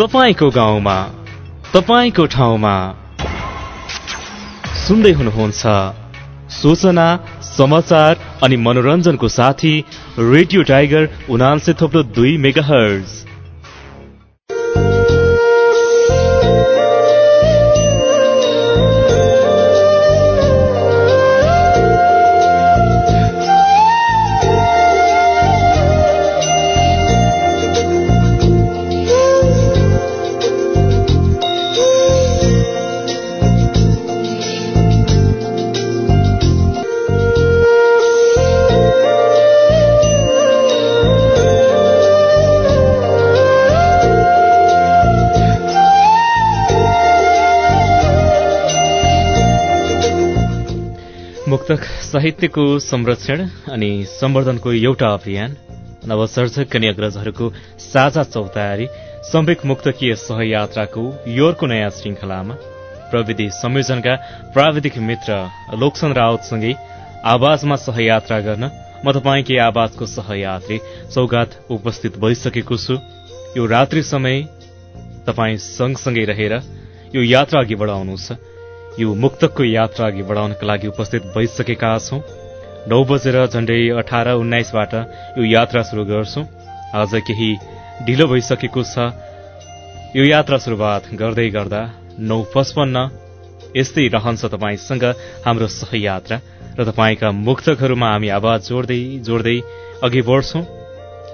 तपाईँको गाउँमा तपाईँको ठाउँमा सुन्दै हुनुहुन्छ सूचना समाचार अनि मनोरञ्जनको साथी रेडियो टाइगर उनान्से थोप्लो दुई मेगा हर्ज मुक्तक साहित्यको संरक्षण अनि सम्वर्धनको एउटा अभियान नवसर्जक अनि अग्रजहरूको साझा चौतारी सम्वेक मुक्तकीय सहयात्राको योरको नयाँ श्रृंखलामा प्रविधि संयोजनका प्राविधिक मित्र लोकसन रावतसँगै आवाजमा सहयात्रा गर्न म तपाईँकै आवाजको सहयात्री सौगात उपस्थित भइसकेको छु। यो रात्रि समय तपाईँ सँगसँगै रहेर यो यात्रा अघि बढाउनु छ यो मुक्तकको यात्रा अघि बढाउनका लागि उपस्थित भइसकेका छौं। नौ बजेर झण्डै अठार उन्नाइसबाट यो यात्रा शुरू गर्छौं। आज केही ढिलो भइसकेको छ। यो यात्रा शुरूआत गर्दै गर्दा नौ पचपन्न। यस्तै रहन्छ तपाईँसँग हाम्रो सहयात्रा र तपाईँका मुक्तकहरूमा हामी आवाज जोड्दै जोड्दै अघि बढ्छौं।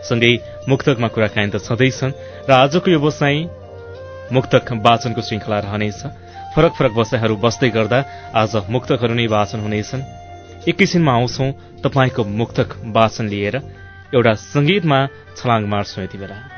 सँगै मुक्तकमा कुराकानी त छँदैछन् र आजको यो बसाई मुक्तक वाचनको श्रृंखला रहनेछ। फरक फरक बसाइहरू बस्दै गर्दा आज मुक्तकहरू नै वाचन हुनेछन् एकैछिनमा आउँछौ तपाईँको मुक्तक वाचन लिएर एउटा संगीतमा छलाङ मार्छौं यति बेला।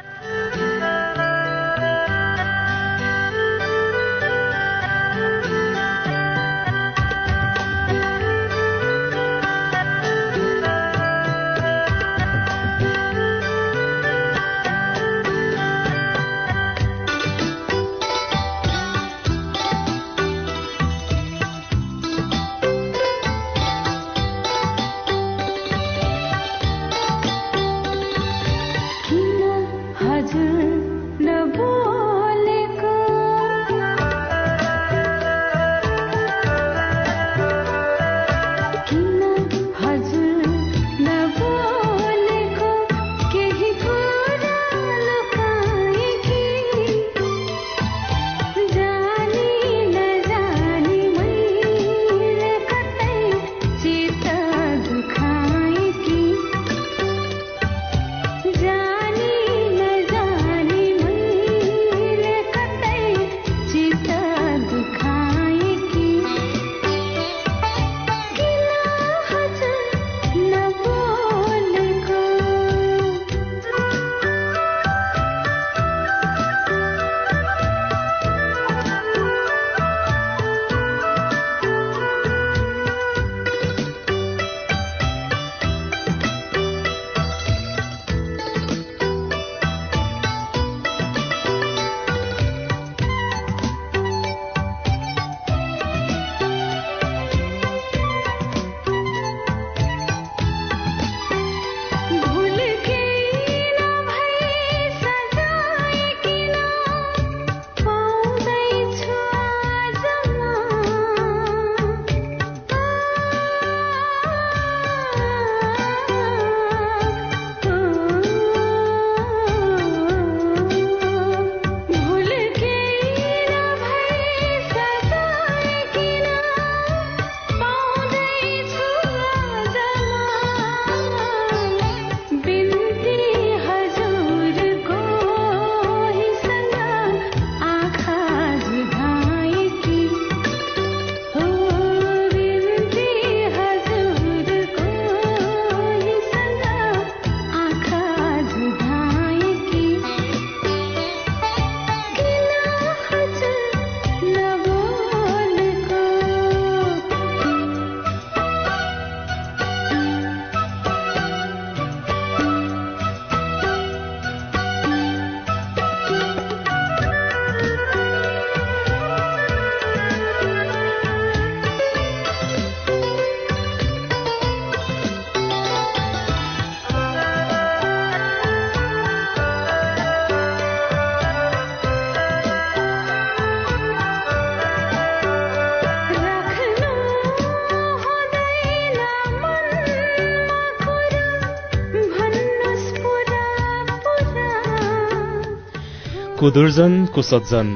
कुदुर्जन कुसज्जन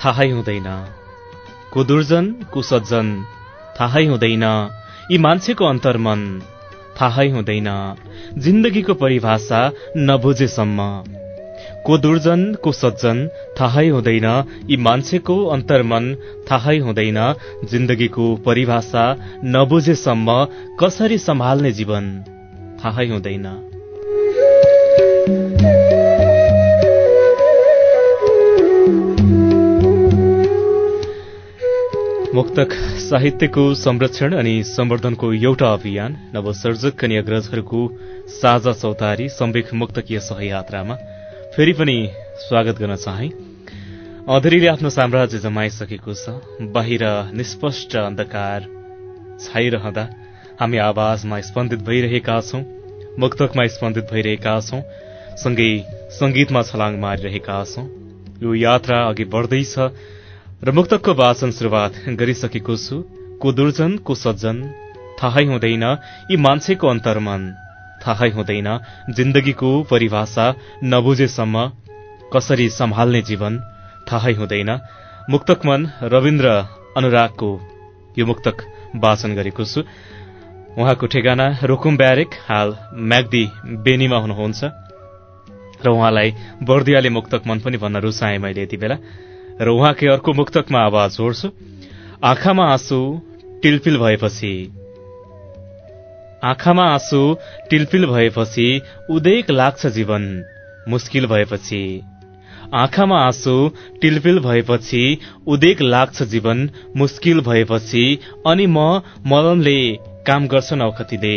थाहै हुँदैन। कुदुर्जन कुसज्जन थाहै हुँदैन। यी मान्छेको अन्तर्मन थाहै हुँदैन। जिन्दगीको परिभाषा नबुझेसम्म। को दुर्जन को सज्जन थाहै हुँदैन। यी मान्छेको अन्तर्मन थाहै हुँदैन। जिन्दगीको परिभाषा नबुझेसम्म कसरी सम्हाल्ने जीवन थाहै हुँदैन। मुक्तक साहित्यको संरक्षण अनि सम्वर्धनको एउटा अभियान नवसर्जक अनि अग्रजहरूको साझा चौतारी सम्वेक मुक्तकीय सहयात्रामा फेरि पनि स्वागत गर्न चाहे। अधेरीले आफ्नो साम्राज्य जमाइसकेको छ। बाहिर निष्पष्ट अन्धकार छाइरहँदा हामी आवाजमा स्पन्दित भइरहेका छौं मुक्तकमा स्पन्दित भइरहेका छौं सँगै संगीतमा छलाङ मारिरहेका छौं। यो यात्रा अघि बढ्दैछ। र मुक्तकको वाचन शुरूआत गरिसकेको छु को दुर्जन को सज्जन थाहै हुँदैन यी मान्छेको अन्तर्मन। थाहै हुँदैन जिन्दगीको परिभाषा नबुझेसम्म कसरी सम्हाल्ने जीवन। थाहै हुँदैन मुक्तक मन रविन्द्र अनुरागको यो मुक्तक वाचन गरेको छु उहाँको ठेगाना रोकुम ब्यारेक हाल म्याग्दी बेनीमा हुनुहुन्छ। र उहाँलाई बर्दियाले मुक्तक मन पनि भन्न रुचाए मैले यति बेला। र उहाँकै अर्को मुक्तकमा आवाज जोड्छु। आँखामा आँसु टिलपिल भएपछि। आँखामा आँसु टिलपिल भएपछि उदेक लाग्छ जीवन मुस्किल भएपछि। आँखामा आँसु टिलपिल भएपछि उदेक लाग्छ जीवन मुस्किल भएपछि अनि म मलमले काम गर्छ नौखतीले।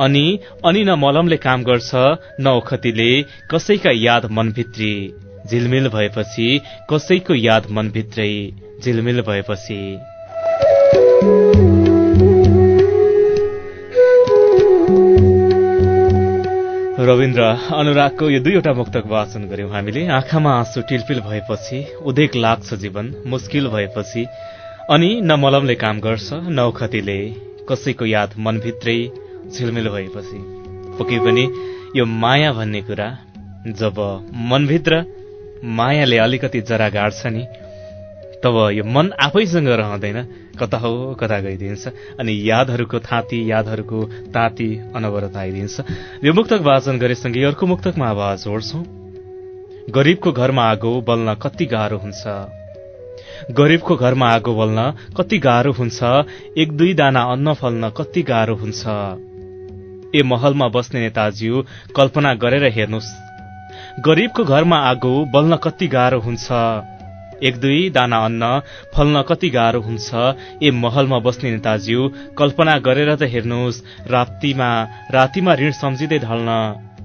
अनि अनि न मलमले काम गर्छ न ओखतीले कसैका याद मनभित्री। झिलमिल भएपछि कसैको याद मनभित्रै झिलमिल भएपछि। रविन्द्र अनुरागको यो दुईवटा मुक्तक वाचन गर्यौं हामीले। आँखामा आँसु टिलपिल भएपछि उदेक लाग्छ जीवन मुस्किल भएपछि अनि न मलमले काम गर्छ न खतीले कसैको याद मनभित्रै झिलमिल भएपछि। पक्कै पनि यो माया भन्ने कुरा जब मनभित्र मायाले अलिकति जरा गाड्छ नि। तब यो मन आफैसँग रहँदैन। कता हो कता गइदिन्छ। अनि यादहरूको थाँती यादहरूको ताती अनवरत आइदिन्छ। यो मुक्तक वाचन गरेसँगै अर्को मुक्तकमा आवाज जोड्छौ। गरीबको घरमा आगो बल्न कति गाह्रो हुन्छ। गरीबको घरमा आगो बल्न कति गाह्रो हुन्छ। एक दुई दाना अन्न फल्न कति गाह्रो हुन्छ। ए महलमा बस्ने नेताज्यू कल्पना गरेर हेर्नुहोस्। गरीबको घरमा आगो बल्न कति गाह्रो हुन्छ। एक दुई दाना अन्न फल्न कति गाह्रो हुन्छ। ए महलमा बस्ने नेताज्यू कल्पना गरेर त हेर्नुहोस् रातिमा रातिमा ऋण सम्झिँदै ढल्न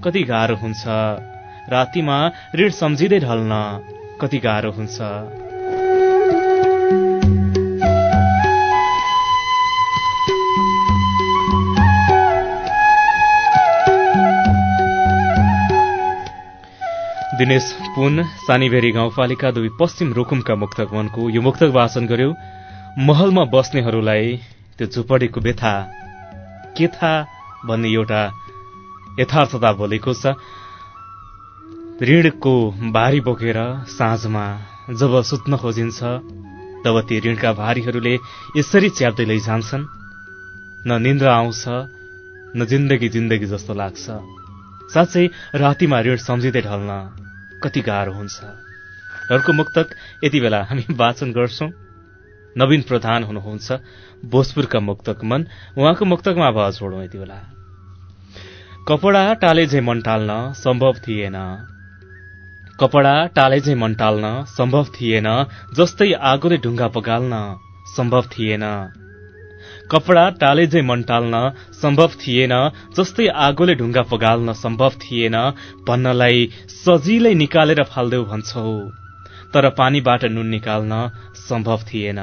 कति गाह्रो हुन्छ। रातिमा ऋण सम्झिँदै ढल्न कति गाह्रो हुन्छ। दिनेश पुन सानीभेरी गाउँपालिका दुई पश्चिम रुकुमका मुक्तक वनको यो मुक्तक वाचन गर्यो। महलमा बस्नेहरूलाई त्यो झुपडीको व्यथा के थाहा भन्ने एउटा यथार्थता बोलेको छ। ऋणको भारी बोकेर साँझमा जब सुत्न खोजिन्छ तब ती ऋणका भारीहरूले यसरी च्याप्दै लैजान्छन्। न निन्द्रा आउँछ न जिन्दगी जिन्दगी जस्तो लाग्छ। साँच्चै रातिमा ऋण सम्झिँदै ढल्न कति गाह्रो हुन्छ। अर्को मुक्तक यति बेला हामी वाचन गर्छौं। नवीन प्रधान हुनुहुन्छ भोजपुरका मुक्तक मन। उहाँको मुक्तकमा आवाज छोडौँ यति बेला। कपडा टाले झै मन टाल्न सम्भव थिएन। कपडा टाले झै मन टाल्न सम्भव थिएन जस्तै आगोले ढुङ्गा पगाल्न सम्भव थिएन। कपडा टालेझै मन टाल्न सम्भव थिएन जस्तै आगोले ढुङ्गा पगाल्न सम्भव थिएन भन्नलाई सजिलै निकालेर फाल्देऊ भन्छौ। तर पानीबाट नुन निकाल्न सम्भव थिएन।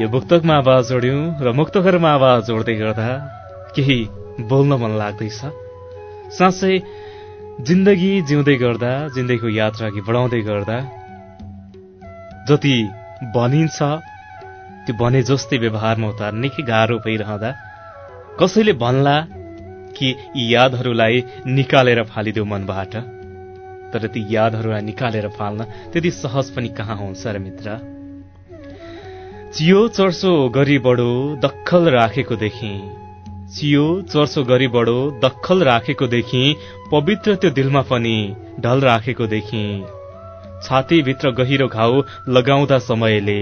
यो मुक्तकमा आवाज जोड्यौं र मुक्तकरमा आवाज जोड्दै गर्दा केही बोल्न मन लाग्दैछ। साँच्चै जिन्दगी जिउँदै गर्दा जिन्दगीको यात्रा अघि बढाउँदै गर्दा जति भनिन्छ त्यो भने जस्तै व्यवहारमा उतार निकै गाह्रो भइरहँदा कसैले भन्ला कि यी यादहरूलाई निकालेर फालिदेऊ मनबाट? तर ती यादहरूलाई निकालेर फाल्न त्यति सहज पनि कहाँ हुन्छ र मित्र? चियो चर्सो गरी बढो दखल राखेको देखेँ चियो चर्सो गरी बढो दखल राखेको देखि पवित्र त्यो दिलमा पनि ढल राखेको देखि। छातीभित्र गहिरो घाउ लगाउँदा समयले।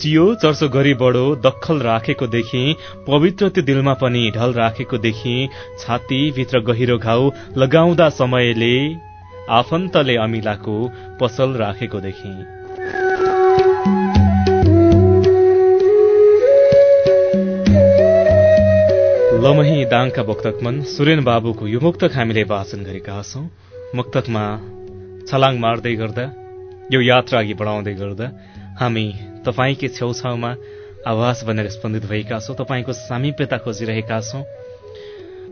चियो चर्सो गरी बढो दखल राखेको देखि पवित्र त्यो दिलमा पनि ढल राखेको देखि छातीभित्र गहिरो घाउ लगाउँदा समयले आफन्तले अमिलाको पसल राखेको देखि। लमही दाङका मुक्तकमन सुरेन बाबुको यो मुक्तक हामीले वाचन गरेका छौं मुक्तकमा छलाङ मार्दै गर्दा यो यात्रा अघि बढाउँदै गर्दा हामी तपाईँकै छेउछाउमा आवाज बनेर स्पन्दित भएका छौं तपाईँको सामिप्यता खोजिरहेका छौं।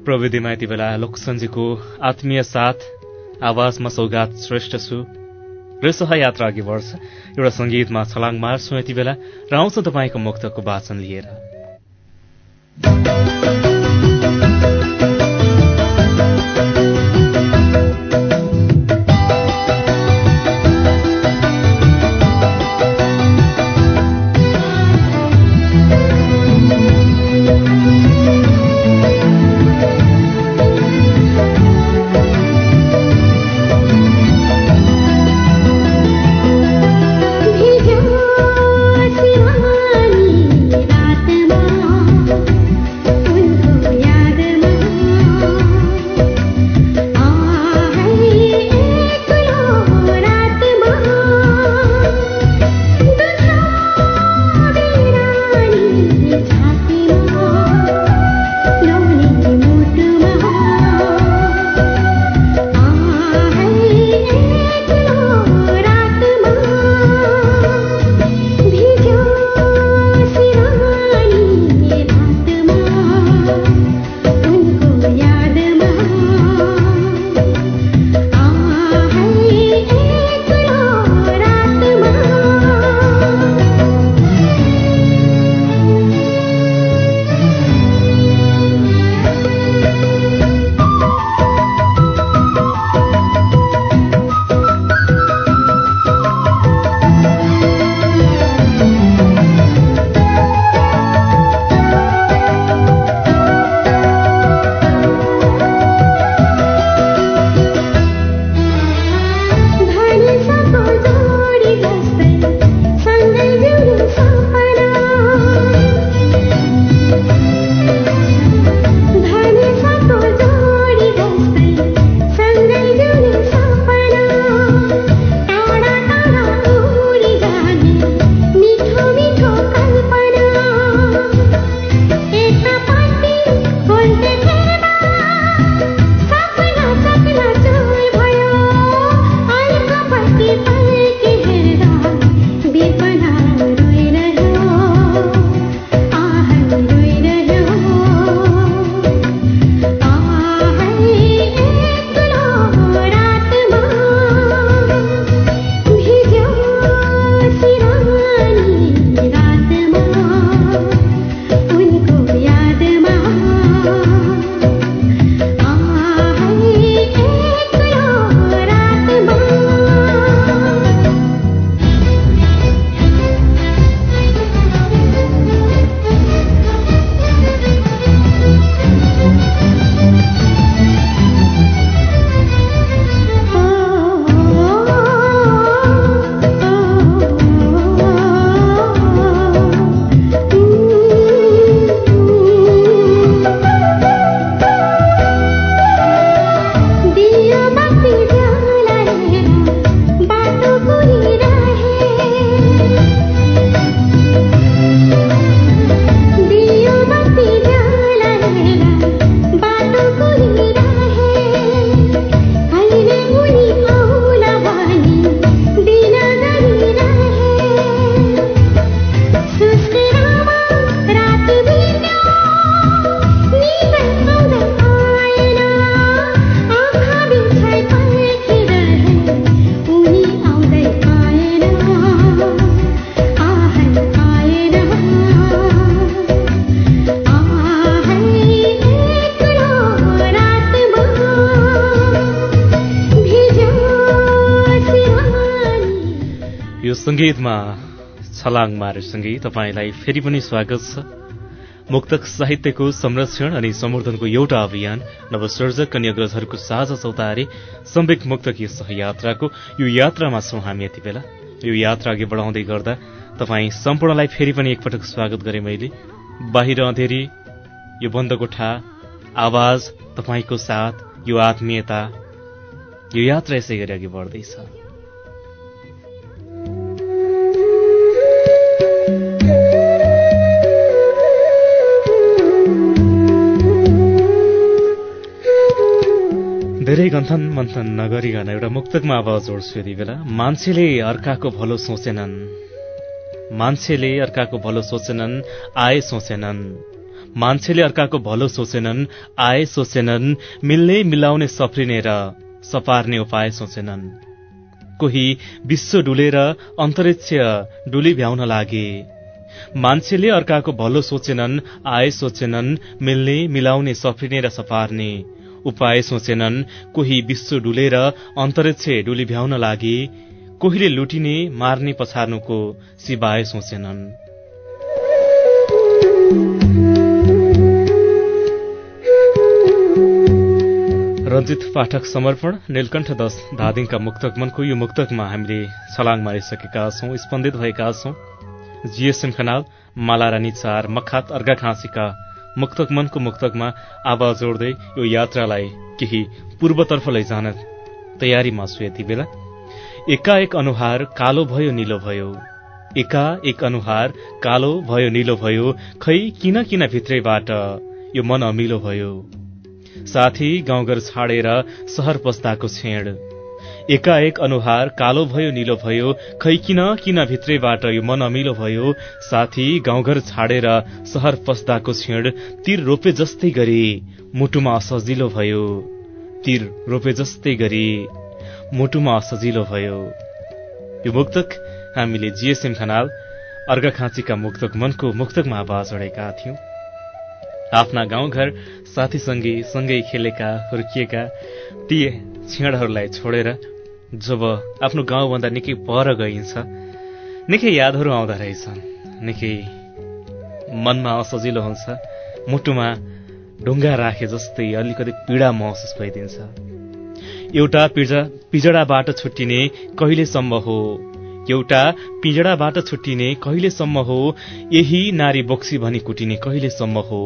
प्रविधिमा यति बेला लोकसञ्जीको आत्मीय साथ आवाजमा सौगात श्रेष्ठ छु। र यात्रा अघि बढ्छ। एउटा संगीतमा छलाङ मार्छौं यति बेला र आउँछ तपाईँको मुक्तको वाचन लिएर। सङ्गीतमा छलाङ मारेसँगै तपाईँलाई फेरि पनि स्वागत छ। मुक्तक साहित्यको संरक्षण अनि सम्वर्धनको एउटा अभियान नवसर्जक अनि अग्रजहरूको साझा चौतारी सम्वेक मुक्तकीय सहयात्राको यो यात्रामा छौं हामी यति बेला। यो यात्रा अघि बढाउँदै गर्दा तपाईँ सम्पूर्णलाई फेरि पनि एकपटक स्वागत गरे मैले। बाहिर अँधेरी यो बन्द कोठा आवाज तपाईँको साथ यो आत्मीयता यो यात्रा यसै गरी अघि बढ्दैछ। धेरै गन्थन मन्थन नगरिकन एउटा मुक्तकमा आवाज जोड्छु यति बेला। मान्छेले अर्काको भलो सोचेनन्। मान्छेले अर्काको भलो सोचेनन् आए सोचेनन्। मान्छेले अर्काको भलो सोचेनन् आए सोचेनन्। मिल्ने मिलाउने सफ्रिने र सपार्ने उपाय सोचेनन्। कोही विश्व डुलेर अन्तरिक्ष डुली भ्याउन लागे। मान्छेले अर्काको भलो सोचेनन् आए सोचेनन्। मिल्ने मिलाउने सफ्रिने र सपार्ने उपाय सोचेनन् कोही विश्व डुलेर अन्तरिक्ष डुली भ्याउन लागे कोहीले लुटिने मार्ने पछार्नुको सिवाय सोचेनन्। रञ्जित पाठक समर्पण नीलकण्ठ दश धादिङका मुक्तक मनको यो मुक्तकमा हामीले छलाङ मारिसकेका छौं स्पन्दित भएका छौं। जीएसएम खनाल मालारानी चार मखात अर्घाखाँसीका मुक्तक मनको मुक्तकमा आवाज जोड्दै यो यात्रालाई केही पूर्वतर्फ लैजान तयारीमा छु यति बेला। एकाएक अनुहार कालो भयो निलो भयो। एका एक अनुहार कालो भयो निलो भयो। खै किन किन भित्रैबाट यो मन अमिलो भयो? साथी गाउँघर छाडेर सहर पस्दाको छेड। एकाएक अनुहार कालो भयो निलो भयो खै किन किन भित्रैबाट यो मन अमिलो भयो? साथी गाउँघर छाडेर सहर पस्दाको छेड तिर रोपे जस्तै गरी मुटुमा असजिलो भयो। तिर रोपे जस्तै गरी मुटुमा असजिलो भयो। यो मुक्तक हामीले जीएसएम खनाल अर्घाखाँचीका मुक्तक मनको मुक्तकमा आवाज चढेका थियौं। आफ्ना गाउँघर साथीसँगै सँगै खेलेका हुर्किएका ती छेडहरूलाई छोडेर जब आफ्नो गाउँभन्दा निकै पर गइन्छ निकै यादहरू आउँदो रहेछन् निकै मनमा असजिलो हुन्छ मुटुमा ढुङ्गा राखे जस्तै अलिकति पीडा महसुस भइदिन्छ। एउटा पिजडाबाट छुट्टिने कहिलेसम्म हो? एउटा पिजडाबाट छुट्टिने कहिलेसम्म हो? यही नारी बोक्सी भनी कुटिने कहिलेसम्म हो?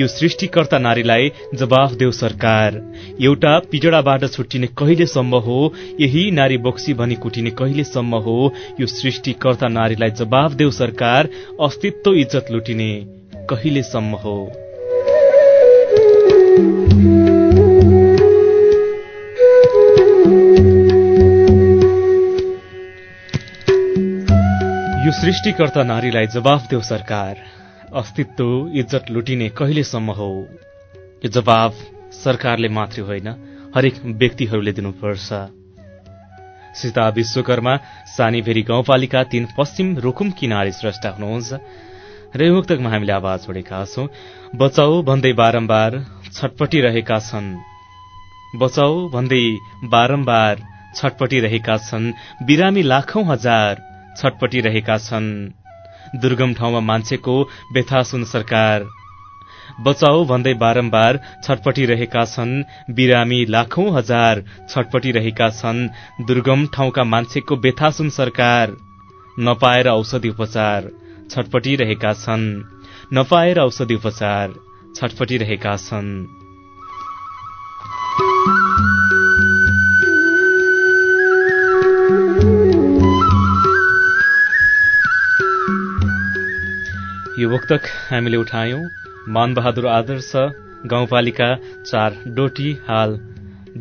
यो सृष्टिकर्ता नारीलाई जवाफ देऊ सरकार। एउटा पिजडाबाट छुट्टिने कहिलेसम्म हो यही नारी बोक्सी भनी कुटिने कहिलेसम्म हो यो सृष्टिकर्ता नारीलाई जवाफ देऊ सरकार अस्तित्व इज्जत लुटिने कहिलेसम्म हो। सृष्टिकर्ता नारीलाई जवाफ देऊ सरकार। अस्तित्व इज्जत लुटिने कहिलेसम्म हो? यो जवाब सरकारले मात्रै होइन हरेक व्यक्तिहरूले दिनुपर्छ। सीता विश्वकर्मा सानीभेरी गाउँपालिका तीन पश्चिम रुकुम किनारे स्रष्टा हुनुहुन्छ। र मुक्तकमा हामीले आवाज छोडेका छौं। बचाउ भन्दै बारम्बार छटपटिरहेका छन्। बचाउ भन्दै बारम्बार छटपटिरहेका छन्। बिरामी लाखौं हजार छटपटिरहेका छन्। दुर्गम ठाउँमा मान्छेको व्यथा सुन सरकार। बचाओ भन्दै बारम्बार छटपटिरहेका छन्। बिरामी लाखौं हजार छटपटिरहेका छन्। दुर्गम ठाउँका मान्छेको व्यथा सुन सरकार। नपाएर औषधि उपचार। छटपटिरहेका छन्। नपाएर औषधि उपचार। छटपटिरहेका छन्। मुक्तक हामीले उठायौं। मानबहादुर आदर्श गाउँपालिका चार डोटी हाल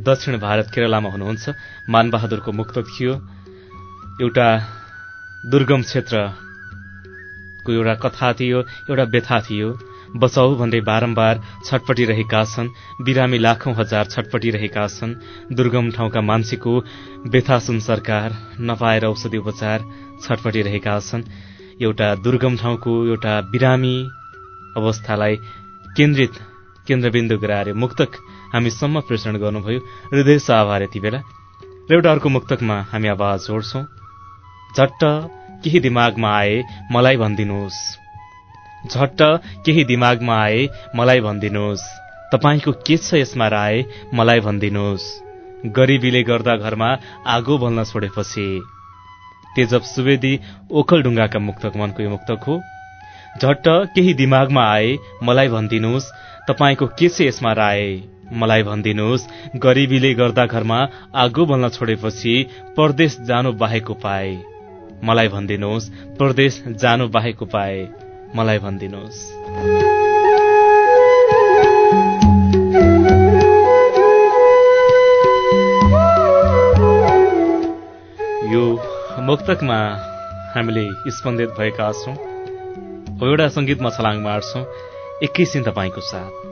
दक्षिण भारत केरलामा हुनुहुन्छ। मानबहादुरको मुक्तक थियो। एउटा दुर्गम क्षेत्रको एउटा कथा थियो एउटा व्यथा थियो। बचाउ भन्दै बारम्बार छटपटिरहेका छन्। बिरामी लाखौं हजार छटपटिरहेका छन्। दुर्गम ठाउँका मान्छेको व्यथा सुन सरकार नपाएर औषधि उपचार छटपटिरहेका छन्। एउटा दुर्गम ठाउँको एउटा बिरामी अवस्थालाई केन्द्रित केन्द्रबिन्दु गराएर मुक्तक हामीसम्म प्रेषण गर्नुभयो। हृदय आभार यति बेला। र एउटा अर्को मुक्तकमा हामी आवाज जोड्छौं। झट्ट केही दिमागमा आए मलाई भनिदिनुहोस्। झट्ट केही दिमागमा आए मलाई भनिदिनुहोस्। तपाईँको के छ यसमा राय मलाई भनिदिनुहोस्। गरिबीले गर्दा घरमा आगो बल्न छोडेपछि तेजब सुवेदी ओखलढुङ्गाका मुक्तक मनको यो मुक्तक हो। झट्ट केही दिमागमा आए मलाई भनिदिनुहोस् तपाईँको के छ यसमा राय? मलाई भनिदिनुहोस् गरिबीले गर्दा घरमा आगो बल्न छोडेपछि परदेश जानु बाहेक पाए। मलाई भनिदिनुहोस् परदेश जानु बाहेक पाए। मलाई भनिदिनुहोस्। मुक्तकमा हामीले स्पन्दित भएका छौं। एउटा संगीतमा छलाङ मार्छौं एकैछिन तपाईँको साथ।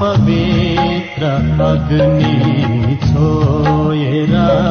पवित्र अग्नि छोएरा।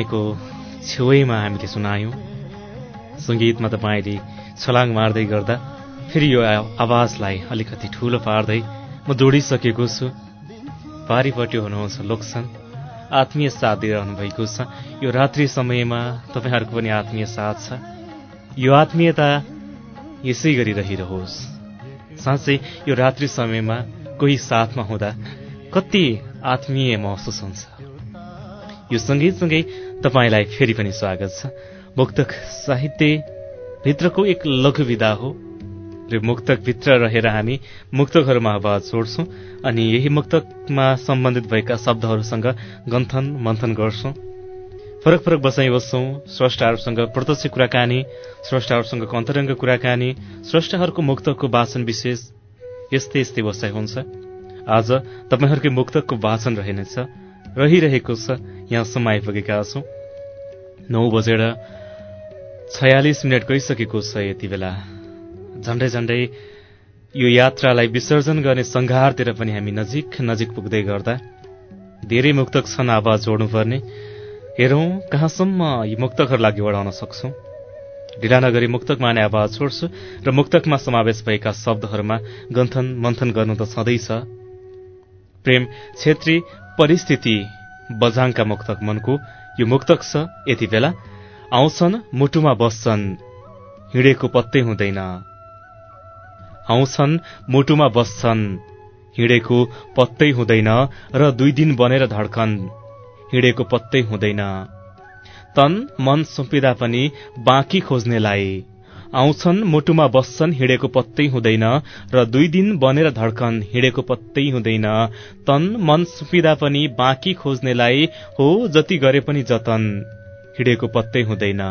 तपाईँको छेउमा हामीले सुनायौँ। सङ्गीतमा तपाईँले छलाङ मार्दै गर्दा फेरि यो आवाजलाई अलिकति ठुलो पार्दै म जोडिसकेको छु। पारिपट्टि हुनुहुन्छ लोकसन। आत्मीय साथ दिइरहनु भएको छ। यो रात्रि समयमा तपाईँहरूको पनि आत्मीय साथ छ। यो आत्मीयता यसै गरी रहिरहोस्। साँच्चै यो रात्रि समयमा कोही साथमा हुँदा कति आत्मीय महसुस हुन्छ। यो सँगैसँगै तपाईँलाई फेरि पनि स्वागत छ। मुक्तक साहित्य भित्रको एक लघु विधा हो। र मुक्तकभित्र रहेर हामी मुक्तकहरूमा आवाज जोड्छौँ अनि यही मुक्तकमा सम्बन्धित भएका शब्दहरूसँग गन्थन मन्थन गर्छौँ। फरक फरक बसाइ बस्छौँ। स्रष्टाहरूसँग प्रत्यक्ष कुराकानी स्रष्टाहरूसँग अन्तरङ्ग कुराकानी स्रष्टाहरूको मुक्तकको वाचन विशेष यस्तै यस्तै बसाइ हुन्छ। आज तपाईँहरूकै मुक्तकको वाचन रहेनेछ। रहिरहेको छ यहाँसम्म आइपुगेका छौँ। नौ बजेर छयालिस मिनट गइसकेको छ यति बेला। झन्डै झन्डै यो यात्रालाई विसर्जन गर्ने सङ्घारतिर पनि हामी नजिक नजिक पुग्दै गर्दा धेरै मुक्तक छन् आवाज जोड्नुपर्ने। हेरौँ कहाँसम्म यी मुक्तकहरूलाई अघि बढाउन सक्छौँ। ढिला नगरी मुक्तक माने आवाज छोड्छु र मुक्तकमा समावेश भएका शब्दहरूमा गन्थन मन्थन गर्नु त छँदैछ प्रेम छेत्री परिस्थिति बझाङका मुक्तक मनको यो मुक्तक छ यति बेला। आउँछन् मुटुमा बस्छन् हिँडेको पत्तै हुँदैन। आउँछन् मुटुमा बस्छन् हिँडेको पत्तै हुँदैन र दुई दिन बनेर धड्कन हिँडेको पत्तै हुँदैन। तन मन सुम्पिँदा पनि बाँकी खोज्नेलाई आउँछन् मुटुमा बस्छन् हिँडेको पत्तै हुँदैन र दुई दिन बनेर धड्कन हिँडेको पत्तै हुँदैन। तन मन सुम्पिँदा पनि बाँकी खोज्नेलाई हो जति गरे पनि जतन हिँडेको पत्तै हुँदैन।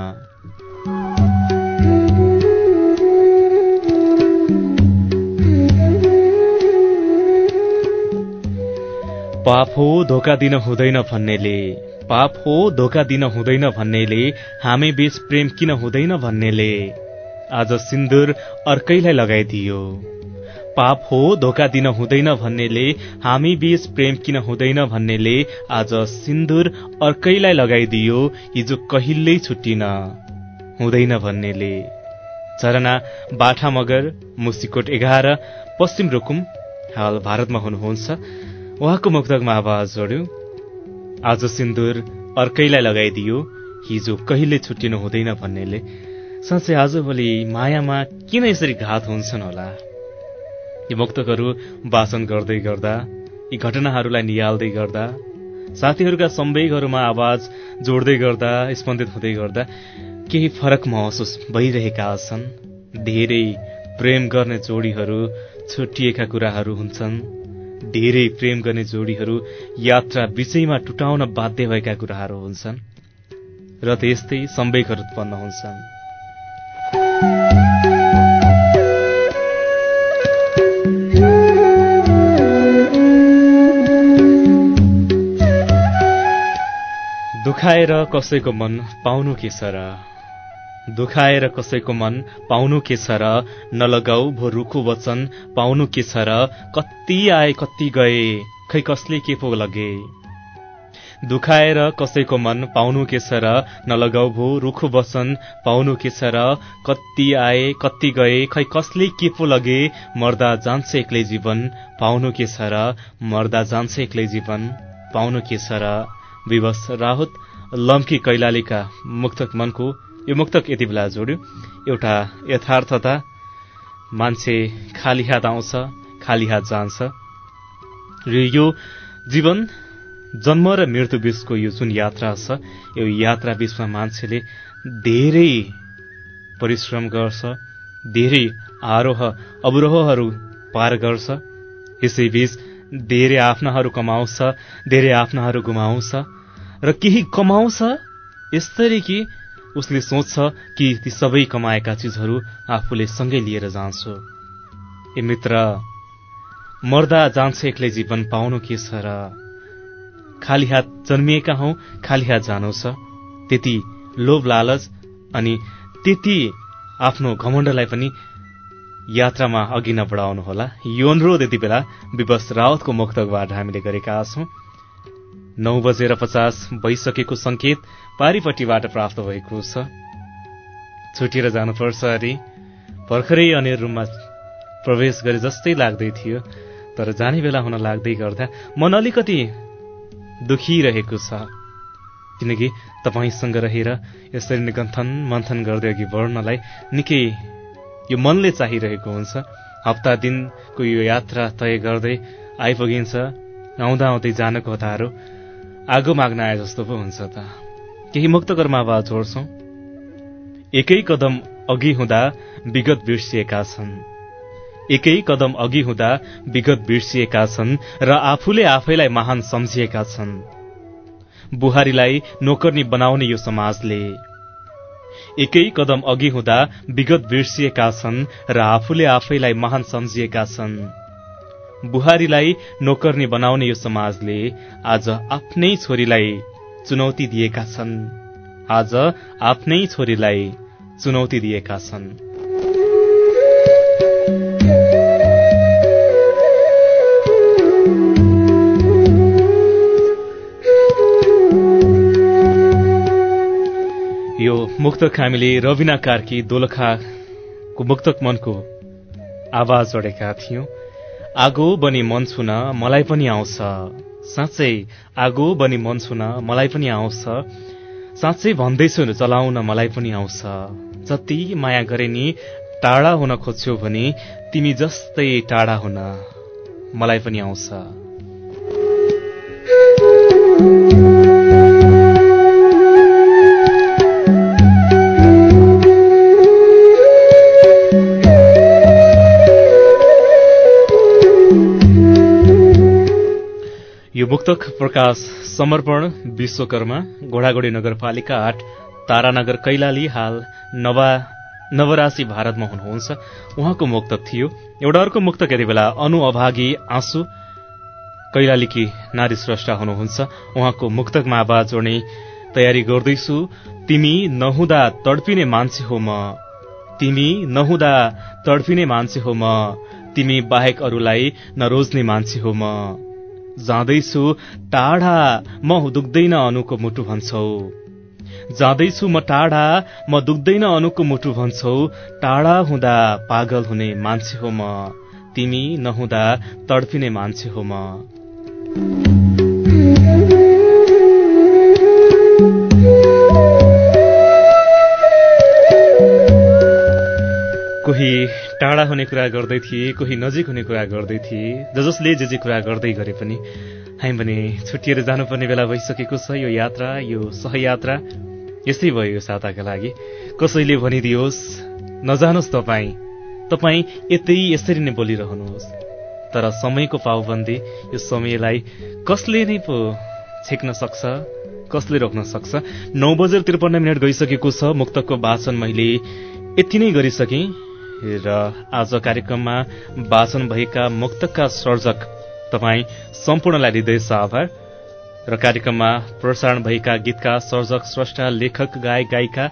पाप हो धोका दिन हुँदैन भन्नेले। पाप हो धोका दिन हुँदैन भन्नेले। हामी बीच प्रेम किन हुँदैन भन्नेले। आज सिन्दुर अर्कैलाई लगाइदियो। पाप हो धोका दिन हुँदैन भन्नेले हामी बीच प्रेम किन हुँदैन भन्नेले आज सिन्दुर अर्कैलाई लगाइदियो हिजो कहिल्यै छुट्टिन। हुँदैन भन्नेले। चरना बाठा मगर मुसिकोट एघार पश्चिम रुकुम हाल भारतमा हुनुहुन्छ। उहाँको मुक्तकमा आवाज जोड्यो। आज सिन्दुर अर्कैलाई लगाइदियो हिजो कहिले छुट्टिनु हुँदैन भन्नेले। साँच्चै आजभोलि मायामा किन यसरी घात हुन्छन् होला? यी मुक्तकहरू वाचन गर्दै गर्दा यी घटनाहरूलाई निहाल्दै गर्दा साथीहरूका सम्वेगहरूमा आवाज जोड्दै गर्दा स्पन्दित हुँदै गर्दा केही फरक महसुस भइरहेका छन्। धेरै प्रेम गर्ने जोडीहरू छुट्टिएका कुराहरू हुन्छन्। धेरै प्रेम गर्ने जोडीहरू यात्रा विषयमा टुटाउन बाध्य भएका कुराहरू हुन्छन्। र त्यस्तै सम्वेकहरू उत्पन्न हुन्छन्। दुखाएर कसैको मन पाउनु के छ र? दुखाएर कसैको मन पाउनु के छ र? नलगाऊ भो रुखो वचन पाउनु के छ र? कति आए कति गए खै कसले के पो लगे? दुखाएर कसैको मन पाउनु के छ र नलगाऊ भो रुखो वचन पाउनु के छ र कति आए कति गए खै कसले के पो लगे मर्दा जान्छ एक्लै जीवन पाउनु के छ र मर्दा जान्छ एक्लै जीवन पाउनु के छ र विवश राहुत लम्की कैलालीका मुक्तक मनको यो मुक्तक यति बेला जोड्यो। एउटा यथार्थता मान्छे खाली हात आउँछ खाली हात जान्छ। र यो जीवन जन्म र मृत्यु बीचको यो जुन यात्रा छ यो यात्रा बीचमा मान्छेले धेरै परिश्रम गर्छ धेरै आरोह अवरोहहरू पार गर्छ। यसैबीच धेरै आफ्नाहरू कमाउँछ धेरै आफ्नाहरू गुमाउँछ। र केही कमाउँछ यसरी कि उसले सोच्छ कि ती सबै कमाएका चिजहरू आफूले सँगै लिएर जान्छु। ए मित्र मर्दा जान्छ एक्लै जीवन पाउनु के छ र? खाली हात जन्मिएका हौ खाली हात जानु छ। त्यति लोभ लालच अनि त्यति आफ्नो घमण्डलाई पनि यात्रामा अघि नबढाउनु होला। यो अनुरोध यति बेला विवश रावतको मुक्तकबाट हामीले गरेका छौं। नौ बजेर पचास भइसकेको संकेत पारिपट्टिबाट प्राप्त भएको छ। छुटिएर जानुपर्छ अरे। भर्खरै अन्य रुममा प्रवेश गरे जस्तै लाग्दै थियो तर जाने बेला हुन लाग्दै गर्दा मन अलिकति दुखिरहेको छ। किनकि तपाईँसँग रहेर यसरी नै गन्थन मन्थन गर्दै अघि बढ्नलाई निकै यो मनले चाहिरहेको हुन्छ। हप्ता दिनको यो यात्रा तय गर्दै आइपुगिन्छ। आउँदा आउँदै जानको हतारो आगो माग्न आए जस्तो पो हुन्छ त। केही मुक्तकरमा आवाज छोड्छौ एकै कदम अघि हुँदा विगत बिर्सिएका छन्। एकै कदम अघि हुँदा विगत बिर्सिएका छन् र आफूले आफैलाई महान सम्झिएका छन्। बुहारीलाई नोकर्नी बनाउने यो समाजले एकै कदम अघि हुँदा विगत बिर्सिएका छन् र आफूले आफैलाई महान सम्झिएका छन्। बुहारीलाई नोकर्नी बनाउने यो समाजले आज आफ्नै छोरीलाई चुनौती दिएका छन्। आज आफ्नै छोरीलाई चुनौती दिएका छन्। यो मुक्तक हामीले रविना कार्की दोलखाको मुक्तक मनको आवाज जोडेका थियौं। आगो बनी मन छुन मलाई पनि आउँछ। साँच्चै आगो बनी मन छुन मलाई पनि आउँछ। साँच्चै भन्दैछु चलाउन मलाई पनि आउँछ। जति माया गरे नि टाढा हुन खोज्छौ भने तिमी जस्तै टाढा हुन मलाई पनि आउँछ। यो मुक्तक प्रकाश समर्पण विश्वकर्मा घोडागोडी नगरपालिका आठ तारानगर कैलाली हाल नवा नवराशी भारतमा हुनुहुन्छ। उहाँको मुक्तक थियो। एउटा अर्को मुक्तक यति बेला अनु अभागी आँसु कैलालीकी नारी स्रष्टा हुनुहुन्छ। उहाँको मुक्तकमा आवाज जोड्ने तयारी गर्दैछु। तिमी नहुँदा तडपिने मान्छे हो म। तिमी नहुँदा तडपिने मान्छे हो म। तिमी बाहेक अरूलाई नरोज्ने मान्छे हो म। जाँदैछु टाढा म दुख्दैन अनुको मुटु भन्छौ। जाँदैछु म टाढा म दुख्दैन अनुको मुटु भन्छौ। टाढा हुँदा पागल हुने मान्छे हो म तिमी नहुँदा तडपिने मान्छे हो म। कोही टाढा हुने कुरा गर्दै थिए कोही नजिक हुने कुरा गर्दै थिए ज जसले जे जे कुरा गर्दै गरे पनि। हामी भने छुट्टिएर जानुपर्ने बेला भइसकेको छ यो यात्रा यो सहयात्रा। यस्तै भयो यो साताका लागि। कसैले भनिदियोस् नजानुहोस् तपाईँ। तपाईँ यतै यसरी नै बोलिरहनुहोस्। तर समयको पाउबन्दी यो समयलाई कसले नै पो छेक्न सक्छ कसले रोक्न सक्छ? नौ बजेर त्रिपन्न मिनट गइसकेको छ मुक्तको वाचन मैले यति नै गरिसकेँ। र आज कार्यक्रममा वाचन भएका मुक्तका सर्जक तपाईँ सम्पूर्णलाई हृदय आभार र कार्यक्रममा प्रसारण भएका गीतका सर्जक स्रष्टा लेखक गायक गायिका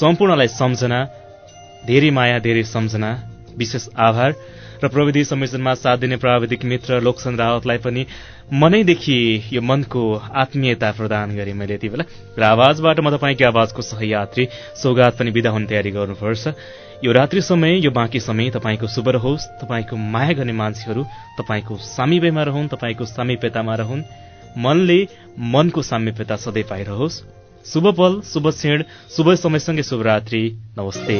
सम्पूर्णलाई सम्झना धेरै माया धेरै सम्झना विशेष आभार र प्रविधि संयोजनमा साथ दिने प्राविधिक मित्र लोकसन रावतलाई पनि मनैदेखि यो मनको आत्मीयता प्रदान गरे मैले यति बेला र आवाजबाट म तपाईँको आवाजको सहयात्री सौगात पनि विदा हुने तयारी गर्नुपर्छ। यो रात्रि समय यो बाँकी समय तपाईँको शुभ रहोस्। तपाईँको माया गर्ने मान्छेहरू तपाईँको सामिप्यमा रहन् तपाईँको सामिप्यतामा रहन्। मनले मनको सामिप्यता सधैँ पाइरहोस्। शुभ पल शुभ क्षण शुभ समयसँगै शुभरात्रि नमस्ते।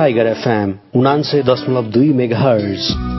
टाइगर एफएम उनान्सय दशमलव दुई मेगा हर्ज